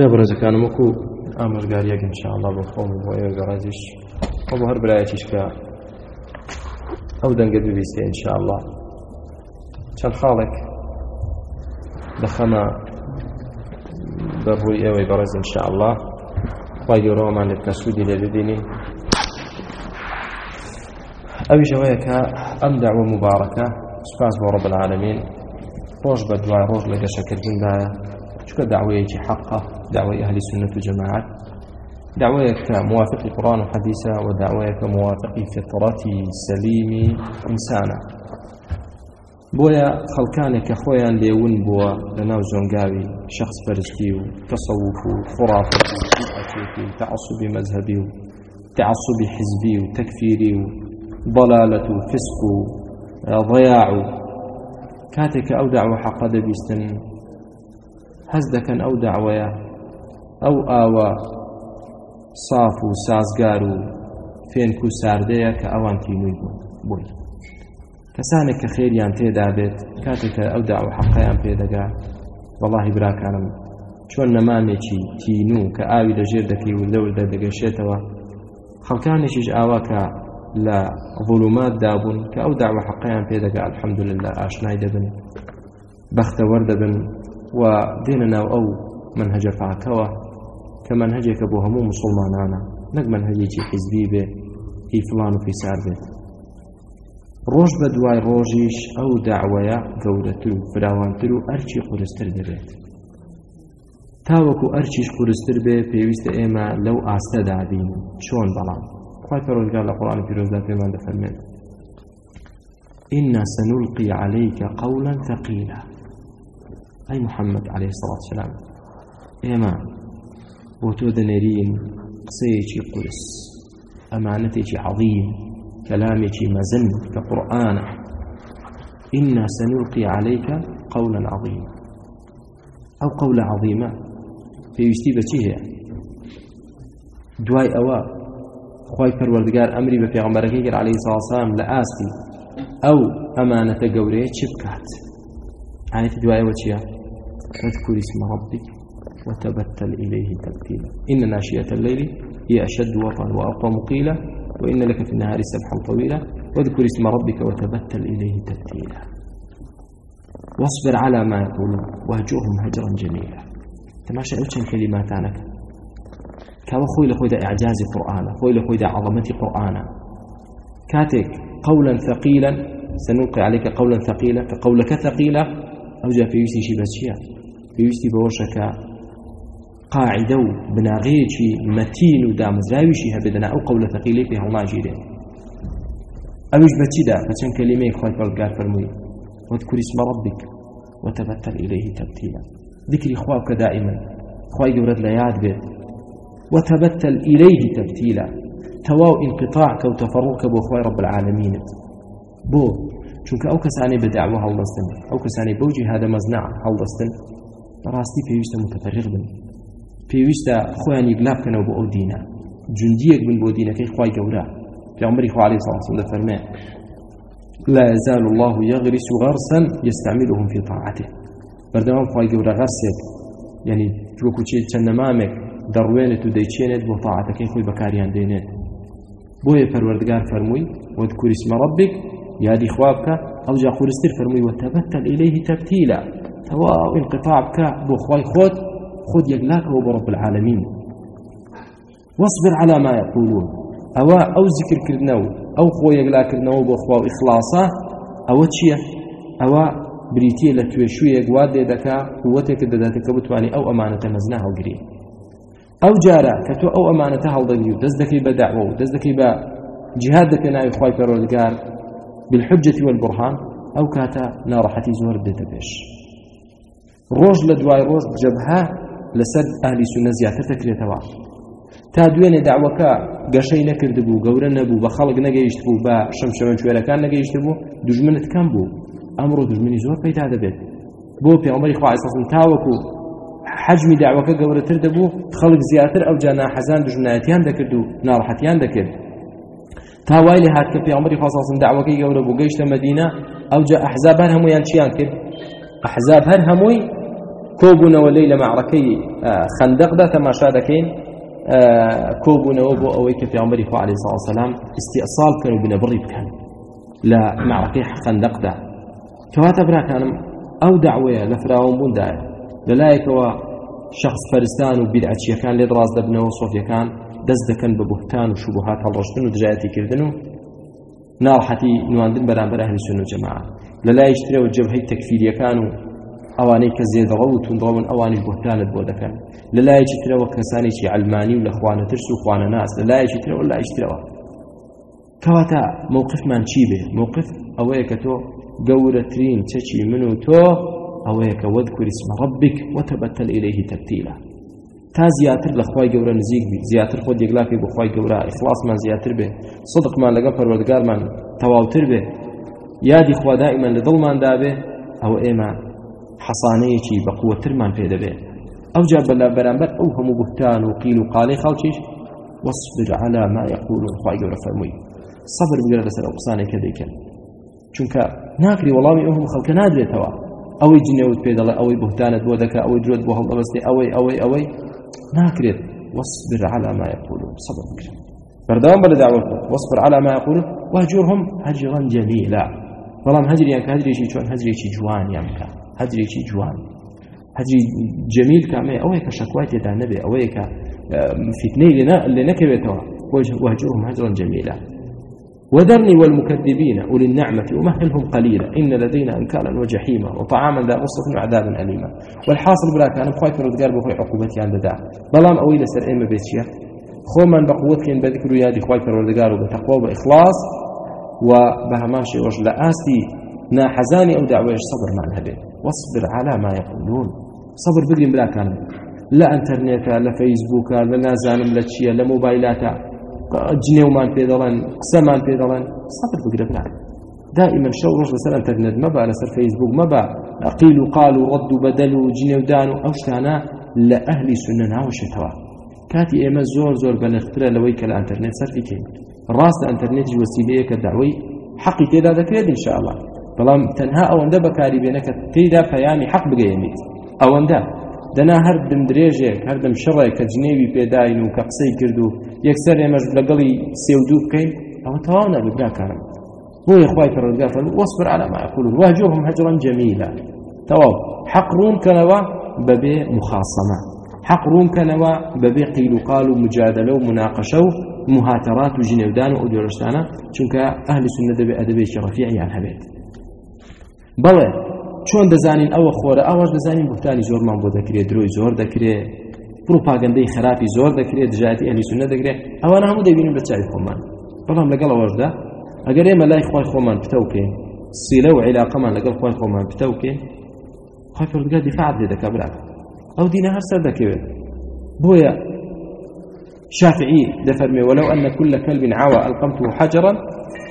لا برزەکانم وەکو ئامۆژگاریەک انشاءله بۆ خۆم بۆ ئێوە گەڕازیش خۆ بۆ هەر برایەتیش کە ئەو دەنگە ببیستێ انشاءله چەند خاڵێک دەخەمە بەڕووی ئێوەی بەڕێز انشاءله خی گەۆڕەوەمان لێت کە سوودی لێ ببینین ئەویش ئەوەیە کە ئەم داوە مبارەکە سپاس بۆ ڕب العالمین. ڕۆژ بە دوای ڕۆژ لە گەشەکردندایە چکە داوەیەکی حەقە داوای ئەهلی سنت و جەماعەت داوەیەک کە موافقی قڕان و حەدیسە و داوەیەکە موافقی فطرەتی سەلیمی ئینسانە. بۆیە خەڵکانێک کە خۆیان لێون بووە لە ناو زۆنگاوی شخص تعصبی مەذهبی و تعصبی حزبی و تەکفیری و ضلالة فسق ضياع كاتك أو دعوة حق دبيستن هەز أو دعوة أو آوى صاف و سازگار و فێنک و ساردەیە کە ئەوان تینووی بووی کەسانێک کە خێریان تێدا بێت کاتێک کە ئەو داوە حەقەیان پێدەگا وەڵی براکانم چۆن نەمامێکی تینوو کە ئاوی لەژێر دەکەی و لەور دەدەگەشێتەوە خەڵکانێکیش ئاواکە لە ظلومات دابوون کە ئەو داوە حەقیان پێدەگا الحمد لله ئاشنای دەبن بەختەوەەر دەبن و دێنە ناو ئەو منهجە پاکەوە کە منهجێکە بۆ هەموو مسلمانانە. نەک منهجێکی حیزبی بێ هی فلان و فیسار بێت ڕۆژ بە دوای ڕۆژیش ئەو داوەیە گەورەتر و فراوانتر و ئەرچی قورستر دەبێت. تاوەکو ئەرچیش قورستر بێ پێویستە ئێمە لەو ئاستەدا بین چۆن بەڵام؟ خواهي پروردگار لقرآن في روزات من دفرمين إنا سنلقي عليك قولا ثقيلا أي محمد عليه الصلاة والسلام. إيما بوتو دنيرين قصيتي قرس أمانتي عظيم. كلامك مزن. كقرآن. إنا سنلقي عليك قولا عظيما. أو قول عظيمة في يستيبة دواي أواب خۆی پەروەردگار ئەمری بە پێغمبەرەکەی کرد عليه لە ئاستی. ئەو ئەمانەتە گەورەیە چ بکات ئاەتی دوایەوە چییە واذكر اسم ربك وتبتل إليه تبتيلا. إن ناشئة الليل هي أشد وطئا وأقوم قيلا وإن لك في النهار سبحا طويلا. واذكر اسم ربك وتبتل إليه تبتيلا. واصبر على ما يقولون واهجرهم هجرا جميلا. تماشى أوشن كلمات عنك كما خوي لخوي إعجاز قرآن خوي لخوي عظمة قرآن كاتك قولا ثقيلا سنلقي عليك قولا ثقيلا كقولك ثقيلة أو جاء في يوسي شي بسيا في يوسي بوشك قاعدة بناغيشي متين ودامزاويشي هبدنا أو قول ثقيلة في الله جيرين أوش بتشدا فشن كلمة خوي قال فرمي واذكر اسم ربك وتبتل إليه تبتيلا ذكري خوابك دائما خوي قورد لياد بيت وتبتل إليه تبتيلا تواو انقطاعك وتفرقك بأخوي رب العالمين بو ئەو کەسانی بە داوە هەڵدەستن. ئەو کەسانی بەوجی هذا مەزنع هەڵدەستن. بەڕاستی پێویستە متەفەرق بن. پێویستە خۆیان یگلا بکەنەوە بۆ ئەو دینە. جوندیەک بن بۆ دینەکەی خی گەورە. پیامبری خوا الصلاة والسلام فرمى لا يزال الله يغرس غرسا يستعملهم في طاعته. بردوام خواهي قورا غرسك يعني وەکو چەند نەمامێک دەڕوێنێت و دەیچێنێت بۆ تاعاتەکەی خۆی بەکاریان دێنێت. بۆیە پەروەردگار فەرمووی وەذکوری اسم ربك یادی خواب بکە ئەو جا خورستر فەرمووی وتەبەتەل إليه تبتيلا تەواو انقطاع بکە بۆ خوای خۆت خود یەکلاکەوە بۆ رب العالمين واصبر على ما يقولون. ئەوە ئەو زیکردکردنەوە ئەو خۆ یەکلاکردنەوە بۆ خوا و ئیخلاسە ئەوە چییە؟ ئەوە بریتە لە توێشوویەک وا دێ دەکا قوتێک دەداتەکە بتوانانی ئەو ئەمانەتە مەزنا هەڵگری ئەو جارە کە تۆ ئەو ئەمانەتە هەڵدەگری و دەست دەکەی بە داوە و دەست دەکەی بە جهاد دەکەی ناوی خوای پەروەردگار بالحجة والبرهان ئەو کاتە ناڕەحەتی زۆر دێتە پێش. ڕۆژ لە دوای ڕۆژ جەبها لەسەر ئەهلی سونە زیاتر دەکرێتەوە تا دوێنێ داوەکە گەشەی نەکردبوو گەورە نەبوو بە خەڵک نەگەیشت بوو بە شەمشەوەن کوێرەکان نەگەیشت بوو دژمنت کەم بوو. ئەمڕۆ دژمنی زۆر پەیدا دەبێت. بۆ پێغمبەری خواش تاوەکو حجمی داوەکە گەورەتر دەبوو خەڵک زیاتر ئەو جانا حەزان دژمنایەتیان دەکرد و ناڕەحەتیان دەکرد. تاوای لە هات کە پێغمبەری خواستن داوەکەی گەورە بوو گەیشتە مدینە ئەو جا ئەحزاب هەر هەمویان چیان کرد؟ ئەحزاب هەر هەمووی کۆبوونەوە لی لە معڕەکەی خەندەقدا تەماشا دەکەین کۆبوونەوە بۆ ئەوەی کە پیامبەری خوا علیه الصلاة والسلام استئصال بکەن و بنەبڕی بکەن لە معڕەکەی خەندەقدا کەواتە براکانم ئەو داوەیە لە فراوانبووندایە لەلایەکەوە شخص پەرستان و بیدعەچیەکان لێ ڕاست دەبنەوە سۆفیەکان دەست دەکەن بە بوهتان و شوبهات هەڵڕۆشتن و دژایەتیکردن و ناڕەحەتی نواندن بەرامبەر ئەهلی سنە و جەماعە لە لایەکی ترەوە جەبهەی تەکفیریەکان ئەوانەی کە زێدەڕە و توندڕەون ئەوانی بوهتانت بۆ دەکەن. لە لایەکی ترەوە کەسانێکی عەلمانی و لە خوا نەترس و خوا نەناس. لە لایەکی ترەوە. لایەکی ترەوە کەواتە مووقفمان چی بێ؟ مووقف ئەوەیە کە تۆ گەورەترین چەچی من و تۆ ئەوەیە کە وەذکر اسم ربك وتبتل إليه تبتيلا تا زیاتر لە خی گەورە نزیک بی زیاتر خۆ دیگلاکی بخوای گەورە ئیخلاسمان زیاتر بێ. صدقمان لەگەڵ پەروەردگارمان تەواوتر بێ. یادی خوا دائیمەن لە دڵماندا بێ ئەو ئێمە حەسانەیەکی بەقوترمان پێ دەبێ ئەو جا بەلا بەرامبەر ئەو هەموو بوتان و قیل و قاڵی خەڵکیش؟ واصبر على ما يقولون خی گەورە فەرمووی. صبر بگرە لەسەر ئەو قسانێک کە دەیکەن. چونکە ناکری وەڵامی ئەو هەموو خەڵکە نادرێتەوە. ئەوەی جنێوت پێ دەڵێ ئەوەی بهتانت بۆ دەکە ئەوەی درۆت بۆ هەڵدەبستی ئەوەی ئەوەی ئەوەی. ناكرت واصبر على ما يقولون صبر بكر بردوام بلا دعوة واصبر على ما يقولون واهجرهم هجرا جميلا بەڵام هەجریان کە هەجرێکی چۆن هەجرێکی جوانیان بکە هەجرێکی جوان هەجری جەمیل کامێ ئەوەیە کە شەکوای تێدا نەبێ ئەوەیە کە فتنەی لێ نەکەوێتەوە وهجرهم هجرا جميلا وذرني والمكذبين أولي النعمة ومهلهم قليلا إن لدينا أنكالا وجحيما وطعاما ذا غصة وعذابا أليما والحاصل بلا كان بخواي فرودقار بخواي عقوبتي عند دا بلام أوي لسر إما بيتشيا خو من بقوت كين بذكر يادي خواي فرودقار وبتقوى وبإخلاص وبهمان شيء وش لآستي نا حزاني أو دعوة صبر مع الهبي واصبر على ما يقولون. صبر بلا كان. لا إنترنت لا فيسبوك لا نازانم لا تشيا لا موبايلاتا جنێومان پێ دەڵێن قسەمان پێ دەڵێن سەبر بگرە دائما شەو ڕۆژ لەسەر ئەتەرنێت مەبا لەسەر فەیسبوک مەبا قیل و قال و ڕد و بەدەل و جنێودان و ئەو شتانە لە ئەهلی سنە ناوەشێتەوە کاتی ئێمە زۆر زۆر بەنرخترە لەوەی کە لە ئەتەرنێت سەرفی کەین ڕاست ئەتەرنێتی وەسیلەیە کە داوای حەقی تێدا دەکرێت انشاءالله. بەڵام تەنها ئەوەندە بەکاری بێنە کە تێدا پەیامی حەق بگەیەنیت. ئەوەندە دەنا هەر دم درێژێک هەردەم شڕێک کە جنێوی پێداین و کە قسەی کرد و یەکسەر ئێمەش لەگەڵی سێودوو بکەین ئەوە تەواو نەبێ براکارم بۆ یخوای پەرۆزگار فەرموو واصبر على ما يقولون واهجرهم هجرا جميلا. تەواو حەق ڕوون کەنەوە بەبێ مخاصمە. حەق ڕوون کەنەوە بەبێ قیل و قال و مجادلە و مناقەشە و مهاتەڕات و ژنێودان و ئەو جۆرەشتانە چونکە ئەهلی سنە دەبێ ئەدەبێکی ڕەفیعیان هەبێت. بەڵێ چۆن دەزانین ئەوە جۆرە؟ ئەوەش دەزانین بوهتانی زۆرمان بۆ دەکرێت درۆی زۆر دەکرێت پروپاگەندەی خراپی زۆر دەکرێت دژایەتی ئەهلی سونە دەکرێت ئەوانە هەموو دەبینیم بە چاوی خۆمان. بەڵام لەگەڵ ئەوەشدا ئەگەر ئێمە لای خوای خۆمان پتەوکەین سیلە و عیلاقەمان لەگەڵ خوای خۆمان پتەوکەین خۆی پردگار دیفاعت لێ دەکا براک ئەو دینە هەر سەر دەکەوێت بۆیە شافعي دفرمي ولو أن كل كلب عوى ألقمته حجرا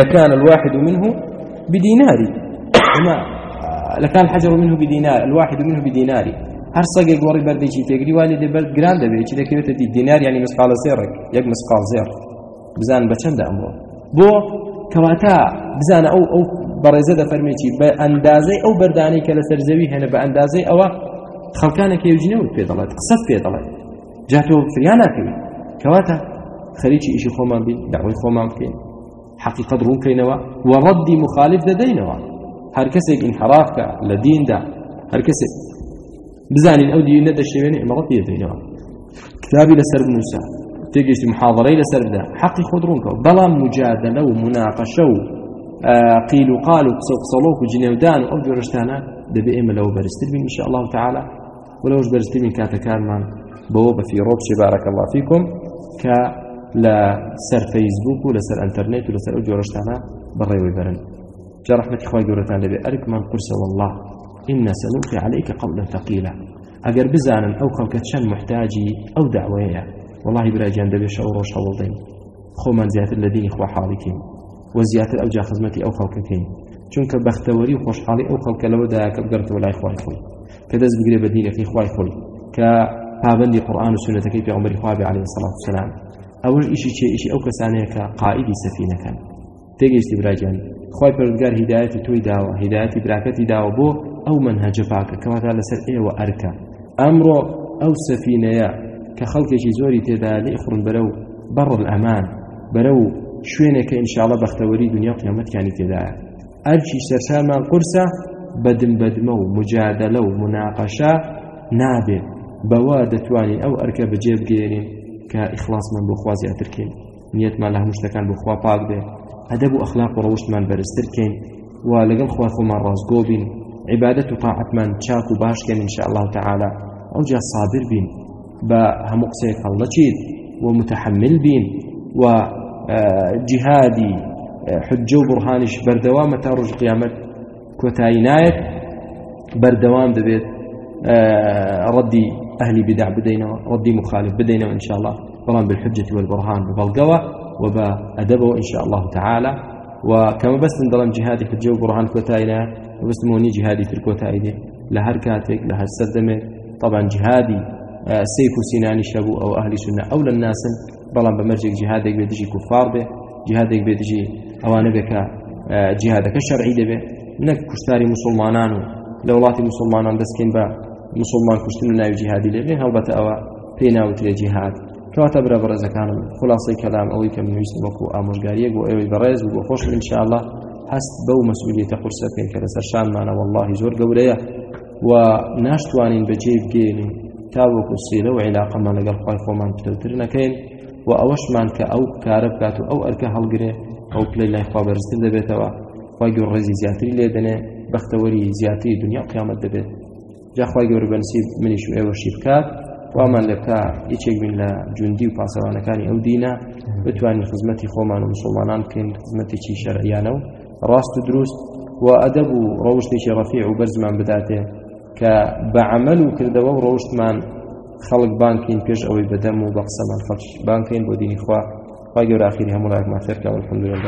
لكان الواحد منه بدينار لكان الحجر منه بدينار الواحد منه بدينار هر گۆڕی بەردێکی تێگری وای لێ بەر گران دەبێت چی دەکەوێتە دی دینار ینی مسقالە زێڕێک یەک مسقال زێر بزان بە چەندە ئەمڕۆ بۆ کەواتە بزانە ئەو ئەو بەڕێزە دەفەرمێکی بە ئەندازەی ئەو بەردانەی کە لەسەر زەوی هێنە بە ئەندازەی ئەوە خەڵکانێک ێژنەوت پێ دەڵێت قسەت پێ دەڵێت جاتۆ فریان ناکەوی کەواتە خەریکی ئیشی خۆمان بین داوای خۆمان بکەین. حقیقت ڕوونکەینەوە وەڕەدی مخالف دەدەینەوە. هەر کەسێک ئینحرافکە لە دیندا هەر کەسێک بزانین ئەو دینە دەشێوێنێ ئەمەڕەت پێدەینەوە کتابی لەسەر بنووسە تێگەشتی محاضرەی لەسەر بدە حەقی خۆت ڕوونکەوە بەڵام مجادلە و مناقەشە و قیل و قال و قسە و قسەڵۆک و جنێودان و ئەو جۆرەشتانە دەبێ ئێمە لەوە بەرزتر بین إن شاء الله تعالى ولەوش بەرزتر بین کاتەکانمان بەوە بە فیڕۆبشی بارەکە الله فیکم کە لە سەر فەیسبوک و لەسەر ئەنتەرنێت و لەسەر ئەو جۆرەشتانە بەڕێوەی بەرن جا رحمة إخواني قولتان لبي أرك من قرس والله إنا سنلقي عليك قولا ثقيلا. أجر بزانا أو شن محتاجي أو دعوية. والله براجان دبي شعور وش حولدين خو من زيادة الذين إخوة حالكين. وزيادة أوجا خزمتي أو خلقكين چونك بختوري وخوش حالي أو خلق لو دا كبقرت کە دەست بگرێ بە دینەکەی خوای خۆی کە پابندی قورآن و سنتەکەی پێغمبەری خوابێ علیه الصلاة والسلام ئەوەش ئیشی چێ ئیشی ئەو کەسانەیە کە قائیدی سەفینەکەن. تێگەیشتی براجان خوای پەرودگار هیدایەتی تۆی داوە هیدایەتی براکەتی داوە بۆ ئەو منهەجە پاکە کەواتا لەسەر ئێوە ئەرکە. ئەمڕۆ ئەو سەفینەیە کە خەڵکێکی زۆری تێدا لێخڕن بەرەو بەڕ ئەمان بەرەو شوێنێکە ئینشاءڵە بەختەوەری دنیا قیامەتیانی تێدایە. ئەرچی سەرسامان قورسە بەدم بەدمە و مجادلە و مناقەشە نابێت بەوە دەتوانین ئەو ئەرکە بگێرین کە ئیخلاصمان بۆ خوا زیاترکەین نیەتمان لە هەموو شتەکان بۆ خوا پاک بێ ئەدەب و ئەخلاق و ڕەوشتمان بەرزترکەین و لەگەڵ خوا خۆمان ڕازگۆ بین عیبادەت و و باشکەن إن الله تعالى جا صابر بین. بە هەموو قسەیەک هەڵەچیت ومتحمل بین. و جهادی حجە و کۆتایی نایەت بەردەوام دەبێت ردي أهلي بدع بدينا ردي مخالف شاء الله. طبعا بالحجة والبرهان ببلغوة وبأدبه إن شاء الله تعالى. وكما بس ندلم جهادي حجة وبرهان كوتاينا وبس موني جهادي في لهر كاتك لهر سدمة طبعا جهادي سيف سناني شبو أو أهل سنة أو للناس. بلان بمرجك جهادك بيدجي كفار به جهادك بيدجي أوانە بێکە جیهادەکە شەرعی دەبێت نەک کوشتاری مسلمانان و لە وڵاتی مسلمانان دەستکەین بە مسلمان کوشتن و ناوی جیهادی لێبێ هەڵبەتە ئەوە پێی ناوترێ جیهاد. کەواتە برە بەڕێزەکانم خلاصی کەلام ئەوەی کە منویست وەکو ئامۆژگاریەک بۆ ئێوەی بەڕێز و بۆ خۆش انشاءله هەست بەو مەسئولیتە قورسە پێین کە لەسەر شانمانە واللهی زۆر گەورەیە و ناشتوانین بەجێ بگێنین تا وەکو سیرە و عیلاقەمان لەگەڵ خۆی خۆمان پتەوتر نەکەین و ئەوەشمان کە ئەو کارە بکات و ئەو ئەرکە هەڵگرێ ئەو پلی لای خوا بەرزتر دەبێتەوە. خی گەور ڕێزی زیاتری لێ دەنێ بەختەوەری زیاتری دنیا قیامەت دەبێت. جا خوای گەورە بەنسیب منیش و ئێوەشی بکات. وامان لە بکە هیچێک بین لە جوندی و پاسەوانەکانی ئەو دینە بتوانین خزمەتی خۆمان و مسلمانان بکەین خزمەتێکی شەرعیانە و. ڕاست و دروست و ئەدەب و ڕەوشتێکی ڕەفیع و بەرزمان بداتێ. کە بە عمل و کردەوە و ڕەوشتمان خەڵک بانکین پێش ئەوەی بەدەم و بە قسەمان خەڵک بانکەین بۆ دینی خوا. خوا گەورە ئاخیری هەموو لایەکمان خێرکە والحمدلله